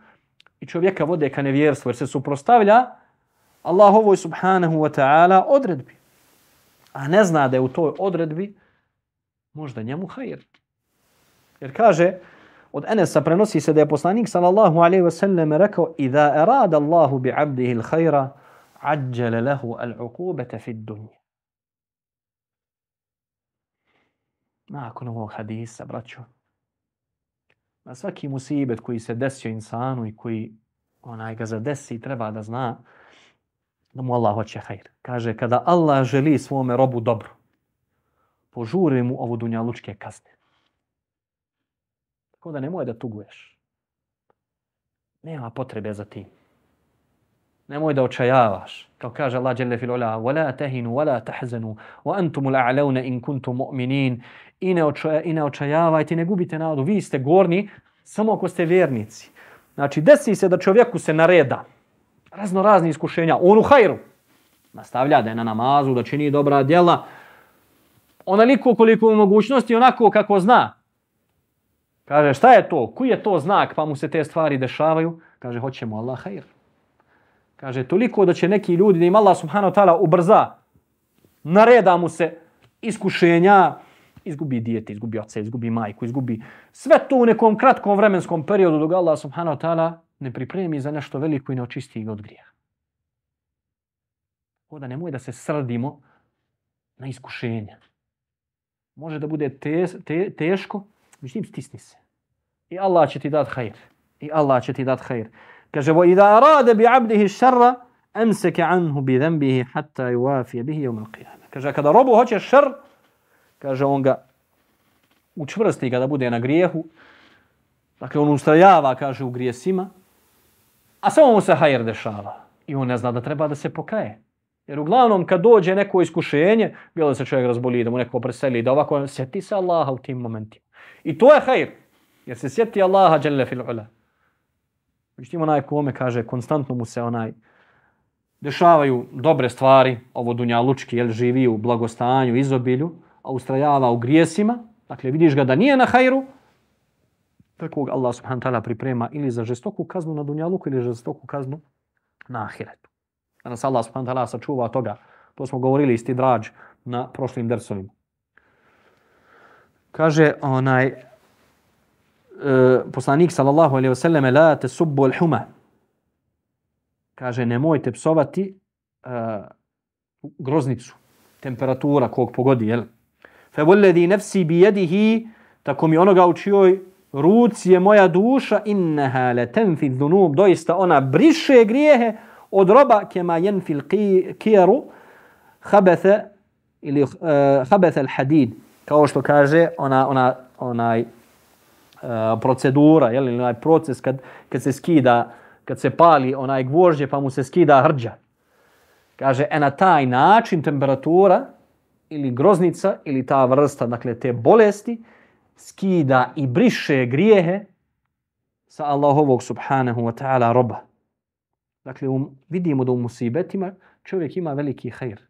i čovjeka vode ka nevjerstvu, jer se suprostavlja Allahovoj subhanahu wa ta'ala odredbi. A ne zna da je u toj odredbi možda njemu hajr. Jer kaže, od Enesa prenosi se da je poslanik sallallahu alaihi ve sellem rekao Iza erada Allahu bi abdihi l'hajra, ađele lehu al-ukubete fi dunje. Nakon ovog hadisa, braćo, na svaki musibet koji se desio insanu i koji onaj ga zadesi treba da zna da mu Allah hoće hajr. Kaže, kada Allah želi svome robu dobro, požuri mu ovu dunjalučke kazne. Tako da nemoj da tuguješ. Nema potrebe za tim. Nemoj da očajavaš. Kao kaže Allah Jelle fil ula, وَلَا تَهِنُوا وَلَا تَحْزَنُوا وَأَنْتُمُ الْأَعْلَوْنَ إِن كُنْتُمْ مُؤْمِنِينَ I ne, očaj, I ne očajavajte, ne gubite nadu. Vi ste gorni samo ako ste vjernici. Znači, desi se da čovjeku se nareda razno razni iskušenja. On u hajru. Nastavlja da je na namazu, da čini dobra djela. Onaliko koliko u mogućnosti, onako kako zna. Kaže, šta je to? Koji je to znak? Pa mu se te stvari dešavaju. Kaže, hoćemo Allah hajr. Kaže, toliko da će neki ljudi, da im Allah subhanahu wa ta'ala ubrza, nareda mu se iskušenja, izgubi dijete, izgubi oca, izgubi majku, izgubi sve to u nekom kratkom vremenskom periodu dok Allah subhanahu wa ta'ala ne pripremi za nešto veliko i ne očisti ga od grija. Oda nemoj da se srdimo na iskušenja. Može da bude te, te, teško, međutim stisni se. I Allah će ti dat hajr. I Allah će ti dat hajr. Kaže, vo idha arade bi abdihi šarra, emseke anhu bi dhanbihi hatta yuafije bihi jom al-qiyama. Kaže, kada robu hoće šar, kaže, on ga učvrsti ga da bude na grijehu, dakle, on ustrajava, kaže, u grijesima, a samo mu se hajr dešava. I on ne zna da treba da se pokaje. Jer uglavnom, kad dođe neko iskušenje, bilo da se čovjek razboli, da mu neko preseli, da ovako, sjeti se Allaha u tim momentima. I to je hajr, jer se sjeti Allaha, jalla fil ula. Međutim, onaj kome kaže, konstantno mu se onaj dešavaju dobre stvari, ovo Dunja Lučki, jel živi u blagostanju, izobilju, a ustrajava u grijesima, dakle vidiš ga da nije na hajru, takvog Allah subhanahu ta'ala priprema ili za žestoku kaznu na Dunjaluku ili za žestoku kaznu na Ahiretu. Da nas Allah subhanahu ta'ala sačuva toga. To smo govorili isti drađ na prošlim dersovima. Kaže onaj Eh, poslanik sallallahu alejhi ve selleme la tasubbu al huma. Kaže nemojte psovati uh, groznicu, temperatura kog pogodi, jel? Fe volledi nefsi bi jedihi, tako mi onoga u čijoj ruci je moja duša, inneha le tenfi dhunub, doista ona briše grijehe od roba kema jenfil kijeru, habethe ili eh, uh, habethe al hadid, kao što kaže ona, ona, onaj Eh, procedura, jel, ili onaj proces kad, kad se skida, kad se pali onaj gvožđe pa mu se skida hrđa. Kaže, e na taj način temperatura ili groznica ili ta vrsta, dakle te bolesti, skida i briše grijehe sa Allahovog subhanahu wa ta'ala roba. Dakle, um, vidimo da u musibetima čovjek ima veliki hajr.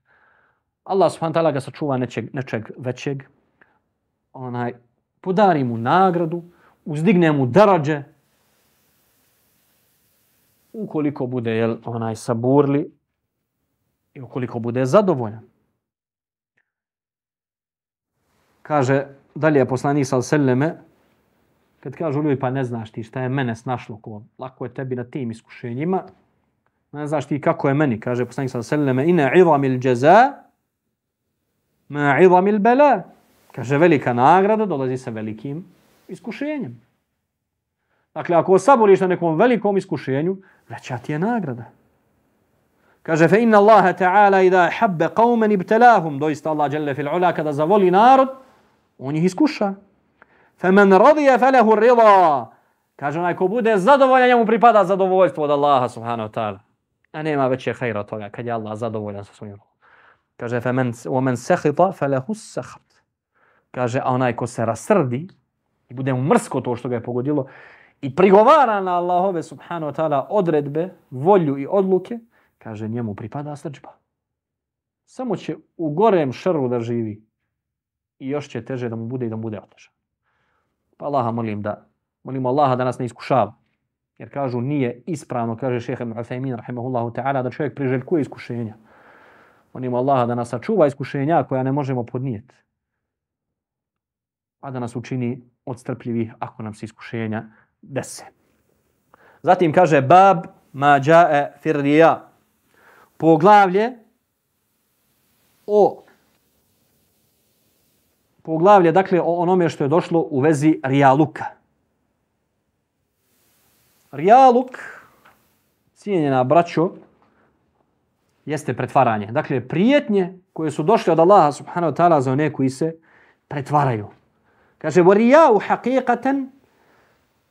Allah subhanahu wa ta'ala ga sačuva nečeg, nečeg većeg, onaj, podari mu nagradu, uzdigne mu darađe, ukoliko bude jel, onaj saburli i ukoliko bude zadovoljan. Kaže, dalje je poslanik sal selleme, kad kažu ljudi pa ne znaš ti šta je mene snašlo, ko lako je tebi na tim iskušenjima, ne znaš ti kako je meni, kaže poslanik sal selleme, ina idam džeza, ma idamil bela. Kaže, velika nagrada dolazi sa velikim iskušenjem. Dakle, ako osaboriš na nekom velikom iskušenju, veća ti je nagrada. Kaže, fe inna Allahe ta'ala idha habbe qawmen ibtelahum, doista Allah jelle fil ula, kada zavoli narod, on ih iskuša. Femen radije felehu rida. Kaže onaj ko bude zadovoljan, njemu pripada zadovoljstvo od Allaha subhanahu wa ta'ala. A nema veće hajra toga kad je Allah zadovoljan sa svojim Kaže, femen, men sehita felehu sehat. Kaže, a onaj ko se rasrdi i bude mu mrsko to što ga je pogodilo i prigovara na Allahove subhanahu wa ta'ala odredbe, volju i odluke, kaže, njemu pripada srđba. Samo će u gorem šrlu da živi i još će teže da mu bude i da mu bude otežan. Pa Allaha molim da, molimo Allaha da nas ne iskušava. Jer kažu nije ispravno, kaže šeha ibn Uthaymin, rahimahullahu ta'ala, da čovjek priželjkuje iskušenja. Molimo Allaha da nas sačuva iskušenja koja ne možemo podnijeti. A da nas učini od strpljivih ako nam se iskušenja dese. Zatim kaže bab ma ja'e firrija. Poglavlje o poglavlje, dakle, o onome što je došlo u vezi rijaluka. Rijaluk, cijenjena braćo, jeste pretvaranje. Dakle, prijetnje koje su došle od Allaha subhanahu wa ta'ala za one koji se pretvaraju. Kaže, vo rijau haqiqatan,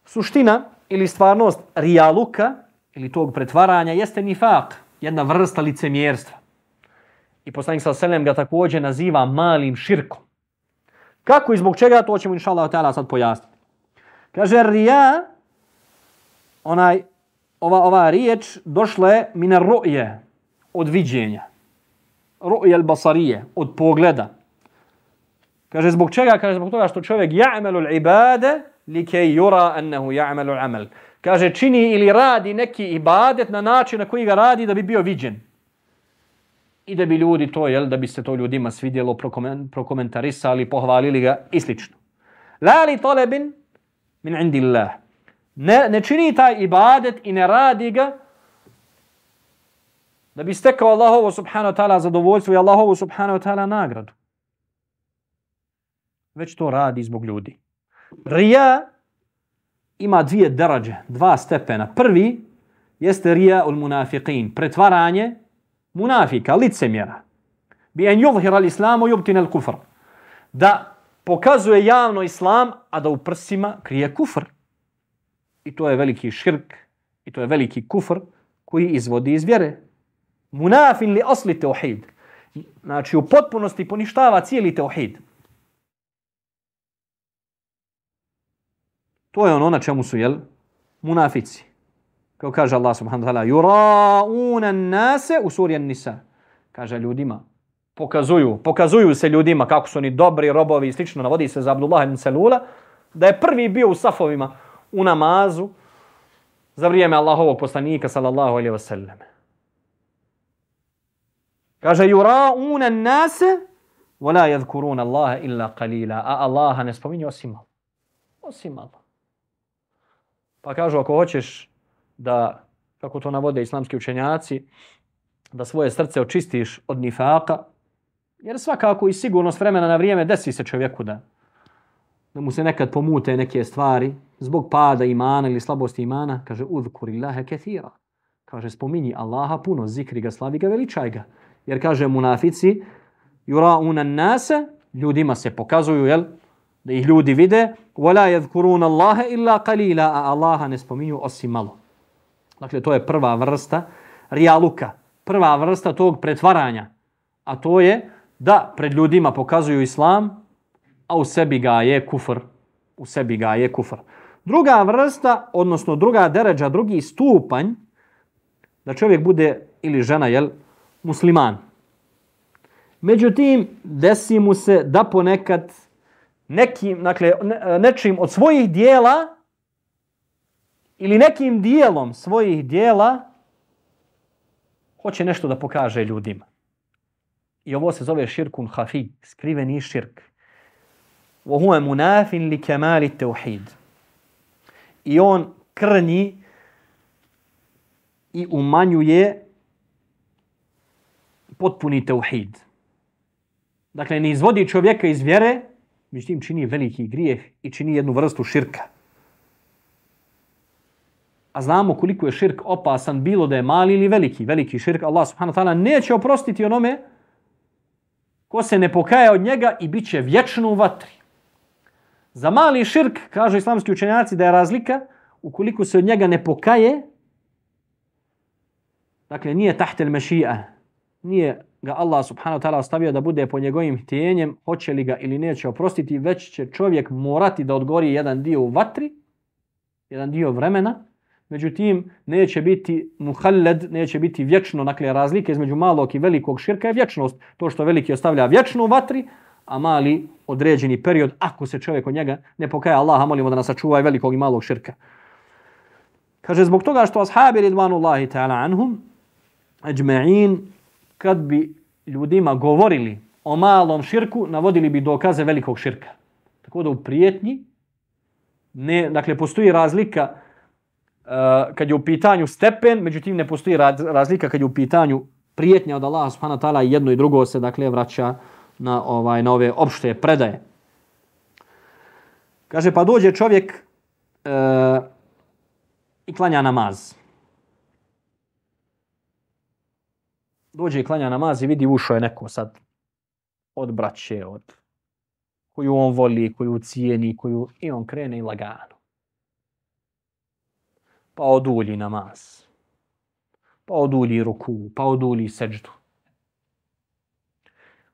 suština ili stvarnost rijaluka ili tog pretvaranja jeste nifak, jedna vrsta licemjerstva. I poslanik sa selem ga također naziva malim širkom. Kako i zbog čega, to ćemo inša Allah ta'ala sad pojasniti. Kaže, rija, onaj, ova, ova riječ došla je mina roje, od viđenja. Roje al basarije, od pogleda. Kaže, zbog čega? Kaže, zbog toga što čovjek ja'melu l'ibade li ke yura annahu ja'melu l'amel. Kaže, čini ili radi neki ibadet na način na koji ga radi da bi bio viđen i da bi ljudi to, jel, da bi se to ljudima svidjelo, prokomentarisali, pohvalili ga i slično. La li talebin min indillah. Ne, ne čini taj ibadet i ne radi ga da bi stekao Allahovo subhanahu wa ta'ala zadovoljstvo i Allahovo subhanahu wa ta'ala nagradu. Već to radi zbog ljudi. Rija ima dvije darađe, dva stepena. Prvi jeste rija ul munafiqin, pretvaranje munafika, licemjera, bi en yudhira l'islamu yubtin al kufr. Da pokazuje javno islam, a da u prsima krije kufr. I to je veliki širk, i to je veliki kufr koji izvodi iz vjere. Munafin li asli teuhid. Znači u potpunosti poništava cijeli teuhid. To je ono na čemu su, jel, munafici. Kao kaže Allah subhanahu wa ta'ala, yura'una nase u suri An-Nisa. Kaže ljudima, pokazuju, pokazuju se ljudima kako su oni dobri robovi i slično, navodi se za Abdullah ibn Salula, da je prvi bio u safovima u namazu za vrijeme Allahovog poslanika sallallahu alaihi wa sallam. Kaže, yura'una nase wala yadhkuruna Allaha illa qalila. A Allaha ne spominju osim malo. Osim malo. Pa kažu, ako hoćeš da, kako to navode islamski učenjaci, da svoje srce očistiš od nifaka, jer svakako i sigurno s vremena na vrijeme desi se čovjeku da, da mu se nekad pomute neke stvari zbog pada imana ili slabosti imana, kaže udhkurillahe kethira. Kaže spominji Allaha puno, zikri ga, slavi ga, veličaj ga. Jer kaže munafici, yura'una nase, ljudima se pokazuju, jel, da ih ljudi vide, wala yadhkuruna Allaha illa qalila, a Allaha ne spominju osim malo. Dakle, to je prva vrsta rijaluka, prva vrsta tog pretvaranja, a to je da pred ljudima pokazuju islam, a u sebi ga je kufr. U sebi ga je kufr. Druga vrsta, odnosno druga deređa, drugi stupanj, da čovjek bude ili žena, jel, musliman. Međutim, desi mu se da ponekad nekim, dakle, nečim od svojih dijela ili nekim dijelom svojih dijela hoće nešto da pokaže ljudima. I ovo se zove širkun hafi, skriveni širk. Wa huwa munafin li kemali. I on krnji i umanjuje potpuni teuhid. Dakle, ne izvodi čovjeka iz vjere, međutim čini veliki grijeh i čini jednu vrstu širka. A znamo koliko je širk opasan, bilo da je mali ili veliki. Veliki širk, Allah subhanahu wa ta'ala neće oprostiti onome ko se ne pokaje od njega i bit će vječno u vatri. Za mali širk, kažu islamski učenjaci, da je razlika ukoliko se od njega ne pokaje, dakle nije tahtel mešija, nije ga Allah subhanahu wa ta'ala stavio da bude po njegovim htjenjem, hoće li ga ili neće oprostiti, već će čovjek morati da odgori jedan dio u vatri, jedan dio vremena, međutim neće biti muhalled, neće biti vječno, dakle razlike između malog i velikog širka je vječnost, to što veliki ostavlja vječno u vatri, a mali određeni period, ako se čovjek od njega ne pokaja Allaha, molimo da nas sačuva i velikog i malog širka. Kaže, zbog toga što ashabi ridvanullahi ta'ala anhum, ajma'in, kad bi ljudima govorili o malom širku, navodili bi dokaze velikog širka. Tako da u prijetnji, ne, dakle, postoji razlika uh, kad je u pitanju stepen, međutim ne postoji razlika kad je u pitanju prijetnja od Allaha subhanahu wa ta'ala jedno i drugo se dakle vraća na ovaj na ove opšte predaje. Kaže pa dođe čovjek uh, i klanja namaz. Dođe i klanja namaz i vidi ušao je neko sad od braće, od koju on voli, koju cijeni, koju i on krene i lagano. Pa odulji namaz. Pa odulji ruku, pa odulji seđdu.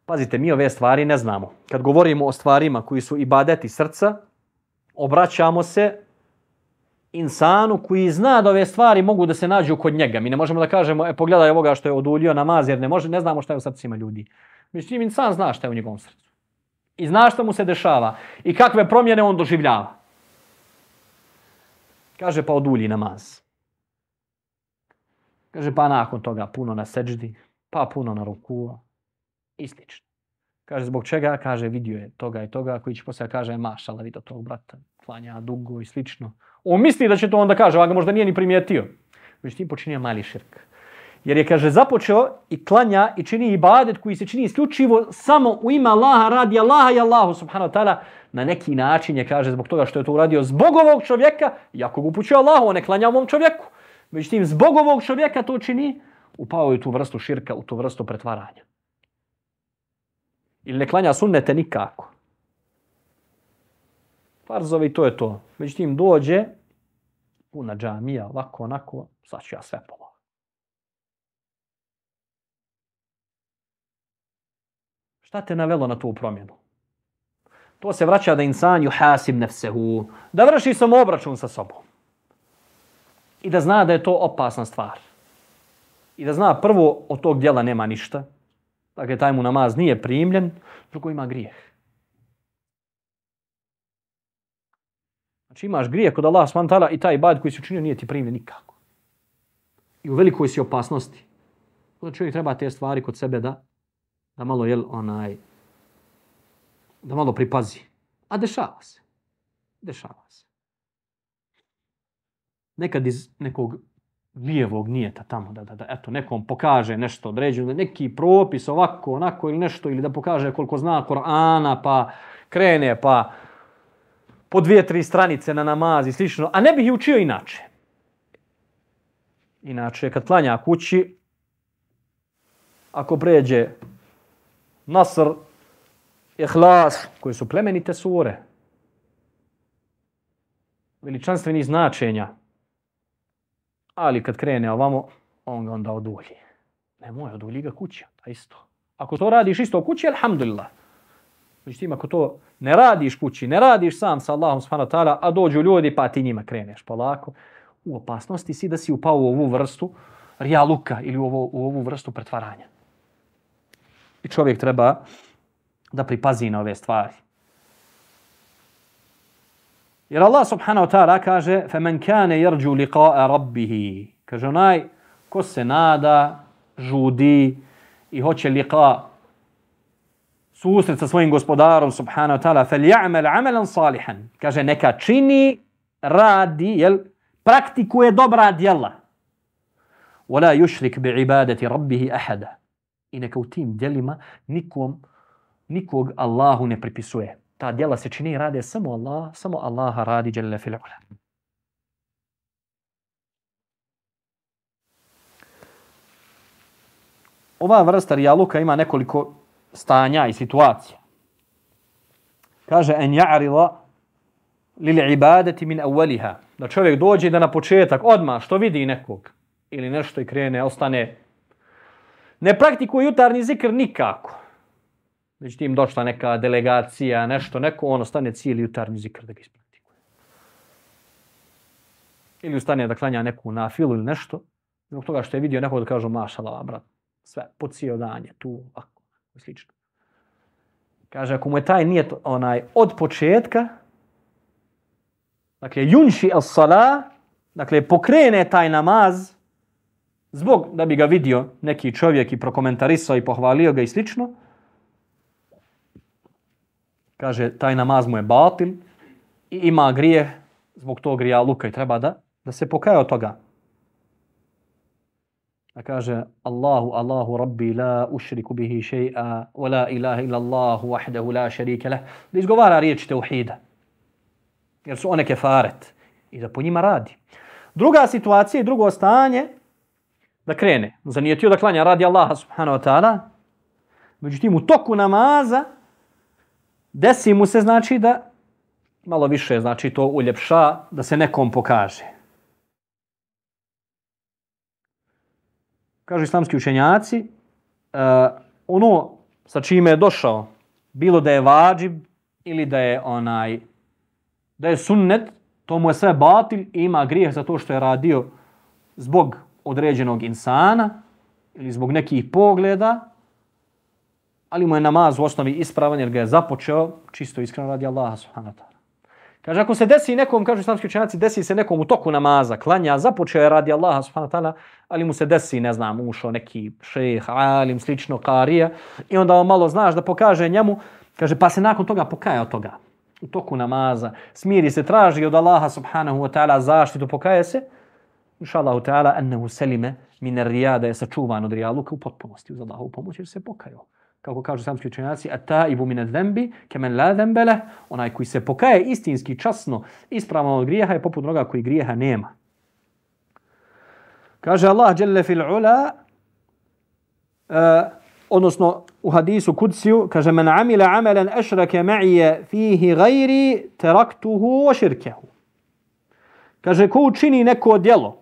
Pazite, mi ove stvari ne znamo. Kad govorimo o stvarima koji su ibadeti srca, obraćamo se insanu koji zna da ove stvari mogu da se nađu kod njega. Mi ne možemo da kažemo, e, pogledaj ovoga što je oduljio namaz, jer ne, može, ne znamo šta je u srcima ljudi. Mislim, insan zna šta je u njegovom srcu. I zna šta mu se dešava. I kakve promjene on doživljava. Kaže, pa odulji namaz. Kaže, pa nakon toga puno na seđdi, pa puno na ruku. I slično. Kaže, zbog čega? Kaže, vidio je toga i toga, koji će poslije kaže, mašala, vidio tog brata, klanja dugo i slično. On misli da će to onda kaže, a ga možda nije ni primijetio. Međutim, počinio mali širk. Jer je, kaže, započeo i klanja i čini ibadet koji se čini isključivo samo u ima Allaha, radi Allaha i Allahu, subhanahu wa ta'ala, na neki način je, kaže, zbog toga što je to uradio zbog ovog čovjeka, jako ga upućuje Allahu, on ne klanja ovom čovjeku. Međutim, zbog ovog čovjeka to čini, upao je tu vrstu širka, u tu vrstu pretvaranja. Ili ne klanja sunnete nikako. Farzovi, to je to. Međutim, dođe puna džamija, ovako, onako, sad ću ja sve pola. Šta te navelo na tu promjenu? To se vraća da insan ju hasim nefsehu, da vrši sam obračun sa sobom. i da zna da je to opasna stvar. I da zna prvo od tog djela nema ništa. Dakle, taj mu namaz nije primljen, drugo ima grijeh. Znači imaš grije kod Allah s.w.t. i taj bad koji si učinio nije ti primljen nikako. I u velikoj si opasnosti. Znači čovjek treba te stvari kod sebe da, da malo, jel, onaj, da malo pripazi. A dešava se. Dešava se. Nekad iz nekog lijevog nijeta tamo, da, da, da eto, nekom pokaže nešto određeno, neki propis ovako, onako ili nešto, ili da pokaže koliko zna Korana, pa krene, pa po dvije, tri stranice na namaz i slično, a ne bih učio inače. Inače, kad klanja kući, ako pređe Nasr, Ihlas, koje su plemenite sure, veličanstveni značenja, ali kad krene ovamo, on ga onda odulji. Ne moj, odulji ga kuća, ta isto. Ako to radiš isto u kući, alhamdulillah. Međutim, ako to ne radiš kući, ne radiš sam sa Allahom subhanahu ta'ala, a dođu ljudi pa ti njima kreneš polako, u opasnosti si da si upao u ovu vrstu rijaluka ili u, ovo, u ovu vrstu pretvaranja. I čovjek treba da pripazi na ove stvari. Jer Allah subhanahu wa ta'ala kaže فَمَنْ كَانَ يَرْجُوا لِقَاءَ رَبِّهِ Kaže onaj ko se nada, žudi i hoće liqa susret sa svojim gospodarom subhanahu wa ta'ala فَلْيَعْمَلْ عَمَلًا صَالِحًا Kaže neka čini, radi, jel, praktikuje dobra djela. وَلَا يُشْرِكْ بِعِبَادَةِ رَبِّهِ أَحَدًا I neka u tim djelima nikom, nikog Allahu ne pripisuje. Ta djela se čini i rade samo Allah, samo Allaha radi jalla fil ula. Ova vrsta rijaluka ima nekoliko stanja i situacija. Kaže en ja'rila lil ibadati min awwaliha. Da čovjek dođe da na početak odma što vidi nekog ili nešto i krene, ostane ne praktikuje jutarnji zikr nikako. Međutim, došla neka delegacija, nešto, neko, ono stane cijeli jutarnji zikr da ga ispraktikuje. Ili ustane da klanja neku nafilu ili nešto, zbog toga što je vidio nekog da kažu mašala, brat, sve, po cijel dan je tu, ovako, slično. Kaže, ako mu je taj nijet onaj, od početka, dakle, junši as sala, dakle, pokrene taj namaz, zbog da bi ga vidio neki čovjek i prokomentarisao i pohvalio ga i slično, kaže, taj namaz mu je batil i ima grije zbog tog grija luka i treba da, da se pokaje od toga. A kaže, Allahu, Allahu, Rabbi, la ušriku bihi še'a, wa la ilaha ila Allahu, wahdahu, la šarike leh. Da izgovara riječ teuhida. Jer su one kefaret. I da po njima radi. Druga situacija i drugo stanje, da krene. Zanijetio da klanja radi Allaha subhanahu wa ta'ala. Međutim, u toku namaza, desi mu se znači da malo više znači to uljepša da se nekom pokaže. Kažu islamski učenjaci, uh, ono sa čime je došao, bilo da je vađib ili da je onaj da je sunnet, to mu je sve batil i ima grijeh za to što je radio zbog određenog insana ili zbog nekih pogleda, ali mu je namaz u osnovi ispravan jer ga je započeo čisto iskreno radi Allaha subhanahu wa ta'ala. Kaže, ako se desi nekom, kažu islamski učenjaci, desi se nekom u toku namaza, klanja, započeo je radi Allaha subhanahu wa ta'ala, ali mu se desi, ne znam, ušao neki šejh, alim, slično, karija, i onda on malo znaš da pokaže njemu, kaže, pa se nakon toga pokaja od toga, u toku namaza, smiri se, traži od Allaha subhanahu wa ta'ala zaštitu, pokaje se, inša Allahu ta'ala, ennehu selime, minar rijada je sačuvan od rijaluka u potpunosti uz Allahu pomoć, jer se pokajao kako kažu samski učenjaci, a ta ibu mine dhembi, kemen la dhembele, onaj koji se pokaje istinski, časno, ispravno od grijeha je poput onoga koji grijeha nema. Kaže Allah, jelle fil ula, uh, odnosno u hadisu kudsiju, kaže, men amila amelen ešrake ma'ije fihi gajri, teraktuhu o širkehu. Kaže, ko učini neko djelo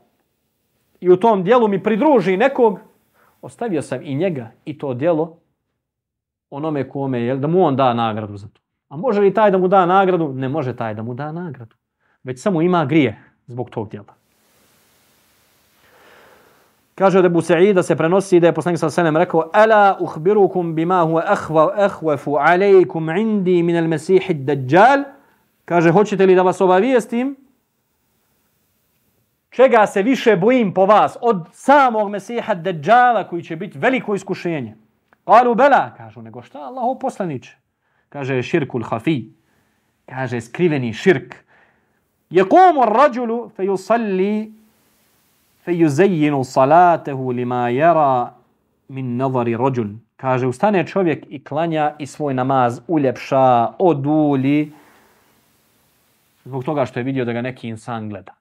i u tom djelu mi pridruži nekog, ostavio sam i njega i to djelo onome kome je, da mu on da nagradu za to. A može li taj da mu da nagradu? Ne može taj da mu da nagradu. Već samo ima grije zbog tog djela. Kaže od Ebu Sa'ida se prenosi da je poslanik sa senem rekao Ala uhbirukum bima huwa akhwa akhwafu alaykum indi min al mesihi ad-dajjal Kaže hoćete li da vas obavijestim čega se više bojim po vas od samog Mesiha Dajjala koji će biti veliko iskušenje. Kalu bela, kažu, nego šta Allah poslaniće? Kaže širkul hafi, kaže skriveni širk. Jekomu rađulu fe yusalli fe yuzajinu salatehu lima jera min nazari rađul. Kaže, ustane čovjek i klanja i svoj namaz uljepša, oduli, zbog toga što je vidio da ga neki insan gleda.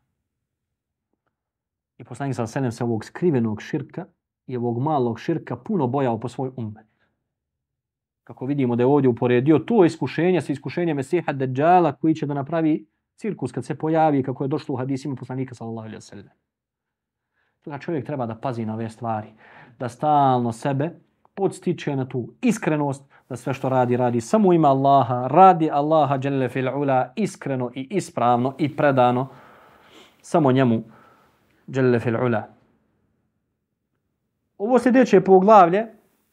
I poslanik sa selem se ovog skrivenog širka i ovog malog širka puno bojao po svoj umet. Kako vidimo da je ovdje uporedio to iskušenje sa iskušenjem Mesiha Dejjala koji će da napravi cirkus kad se pojavi kako je došlo u hadisima poslanika sallallahu alaihi wa sallam. Toga čovjek treba da pazi na ove stvari. Da stalno sebe podstiče na tu iskrenost da sve što radi, radi samo ima Allaha, radi Allaha dželle fil ula iskreno i ispravno i predano samo njemu dželle fil ula. Ovo sljedeće poglavlje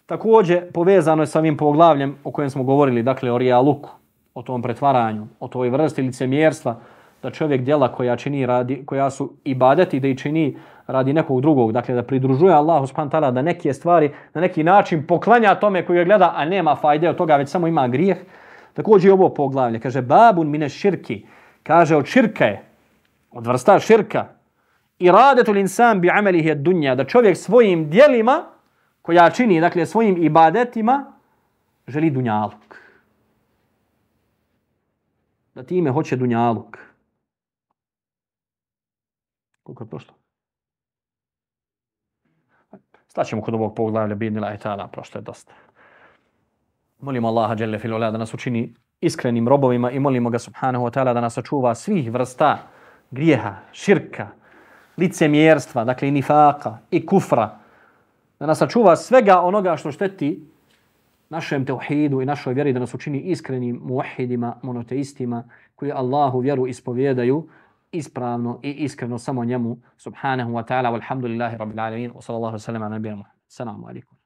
također povezano je sa ovim poglavljem o kojem smo govorili, dakle o rijaluku, o tom pretvaranju, o toj vrsti licemjerstva, da čovjek djela koja čini radi, koja su ibadeti da i čini radi nekog drugog, dakle da pridružuje Allahu subhanahu ta'ala da neke stvari na neki način poklanja tome koji ga gleda, a nema fajde od toga, već samo ima grijeh. Također i ovo poglavlje, kaže babun mine širki, kaže od širka je, od vrsta širka, iradetul insan bi amelihi ad dunja, da čovjek svojim dijelima, koja čini, dakle svojim ibadetima, želi dunjaluk. Da time hoće dunjaluk. Koliko je prošlo? Staćemo kod ovog poglavlja, bidnila i tada, prošlo je dosta. Molimo Allaha dželle fil da nas učini iskrenim robovima i molimo ga Subhanahu wa ta'ala da nas očuva svih vrsta grijeha, širka, licemjerstva, dakle i nifaka, i kufra, da nas sačuva svega onoga što šteti našem teuhidu i našoj vjeri, da nas učini iskrenim muahidima, monoteistima, koji Allahu vjeru ispovjedaju, ispravno i iskreno samo njemu. Subhanahu wa ta'ala walhamdulillahi rabbil alamin. Wa sallallahu alaihi wa sallam ala Salamu Assalamu alaikum.